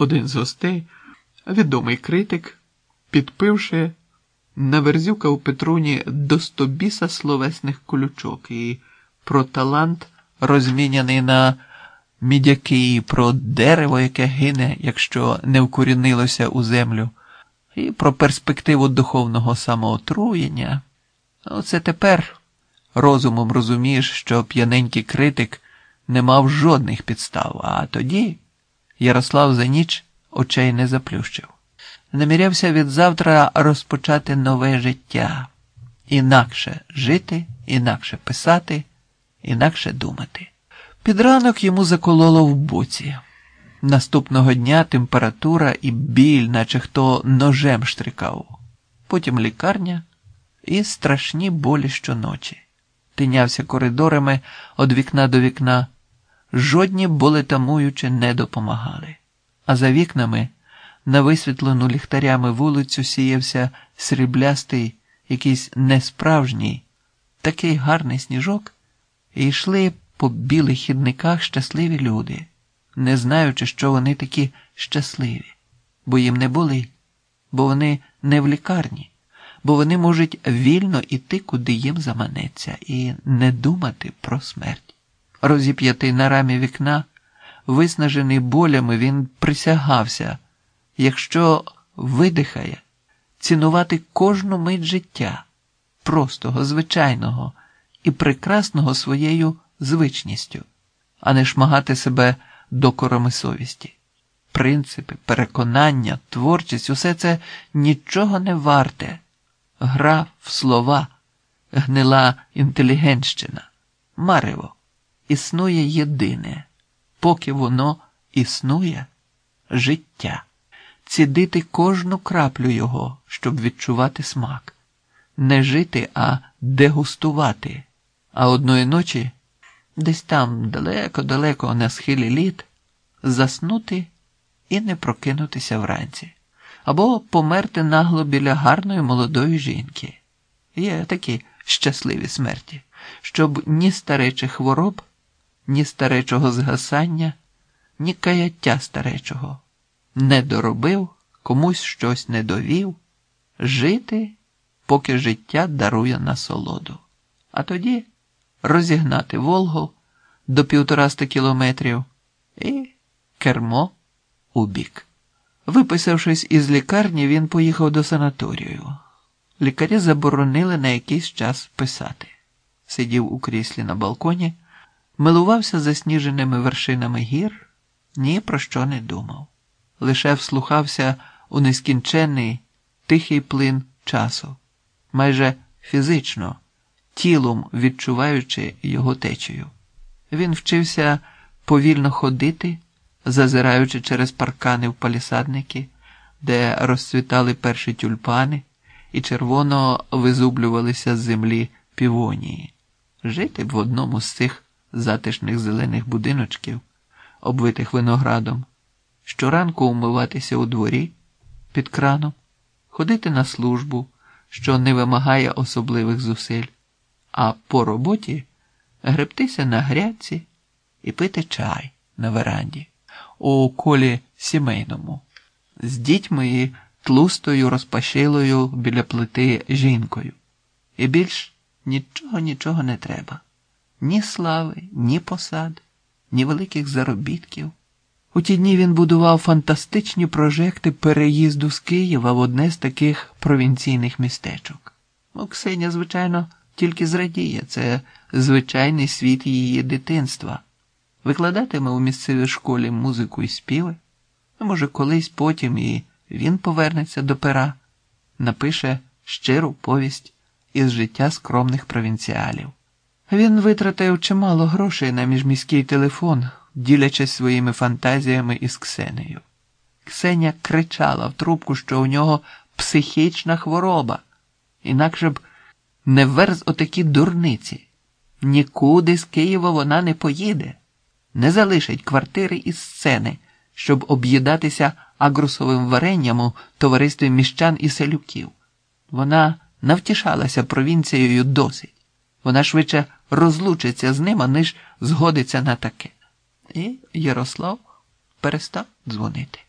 Один з гостей, відомий критик, підпивши, наверзюкав Петруні до стобіса словесних колючок і про талант, розміняний на мідяки, і про дерево, яке гине, якщо не вкорінилося у землю, і про перспективу духовного самоотруєння. Оце тепер розумом розумієш, що п'яненький критик не мав жодних підстав, а тоді Ярослав за ніч очей не заплющив. Намірявся від завтра розпочати нове життя, інакше жити, інакше писати, інакше думати. Під ранок йому закололо в боці. Наступного дня температура і біль, наче хто ножем штрикав, потім лікарня і страшні болі щоночі. Тинявся коридорами від вікна до вікна. Жодні болетамуючи не допомагали. А за вікнами, на висвітлену ліхтарями вулицю, сіявся сріблястий, якийсь несправжній, такий гарний сніжок, і йшли по білих хідниках щасливі люди, не знаючи, що вони такі щасливі, бо їм не були, бо вони не в лікарні, бо вони можуть вільно іти, куди їм заманеться, і не думати про смерть. Розіп'ятий на рамі вікна, виснажений болями, він присягався, якщо видихає, цінувати кожну мить життя, простого, звичайного і прекрасного своєю звичністю, а не шмагати себе докорами совісті. Принципи, переконання, творчість усе це нічого не варте. Гра в слова, гнила інтелігентщина, марево існує єдине, поки воно існує життя, цідити кожну краплю його, щоб відчувати смак, не жити, а дегустувати. А одної ночі, десь там далеко-далеко на схилі літ, заснути і не прокинутися вранці, або померти нагло біля гарної молодої жінки. Є такі щасливі смерті, щоб ні старечих хвороб ні старечого згасання, ні каяття старечого, не доробив, комусь щось не довів, жити, поки життя дарує насолоду, а тоді розігнати Волгу до півтораста кілометрів і кермо у бік. Виписавшись із лікарні, він поїхав до санаторію. Лікарі заборонили на якийсь час писати. Сидів у кріслі на балконі милувався засніженими вершинами гір, ні про що не думав, лише вслухався у нескінченний тихий плин часу, майже фізично, тілом відчуваючи його течію. Він вчився повільно ходити, зазираючи через паркани в палісадники, де розцвітали перші тюльпани і червоно визублювалися з землі півонії, жити б в одному з цих затишних зелених будиночків, обвитих виноградом, щоранку умиватися у дворі під краном, ходити на службу, що не вимагає особливих зусиль, а по роботі гребтися на грядці і пити чай на веранді, у колі сімейному, з дітьми і тлустою розпашилою біля плити жінкою. І більш нічого нічого не треба ні слави, ні посад, ні великих заробітків. У ті дні він будував фантастичні прожекти переїзду з Києва в одне з таких провінційних містечок. Ну, Ксеня, звичайно, тільки зрадіє це звичайний світ її дитинства. Викладатиме у місцевій школі музику і співи. А може, колись потім і він повернеться до пера, напише щиру повість із життя скромних провінціалів. Він витратив чимало грошей на міжміський телефон, ділячись своїми фантазіями із Ксенею. Ксеня кричала в трубку, що у нього психічна хвороба, інакше б не верз отакі дурниці. Нікуди з Києва вона не поїде, не залишить квартири і сцени, щоб об'їдатися агрусовим варенням у товаристві міщан і селюків. Вона навтішалася провінцією досить. Вона швидше розлучиться з ним, аніж згодиться на таке. І Ярослав перестав дзвонити.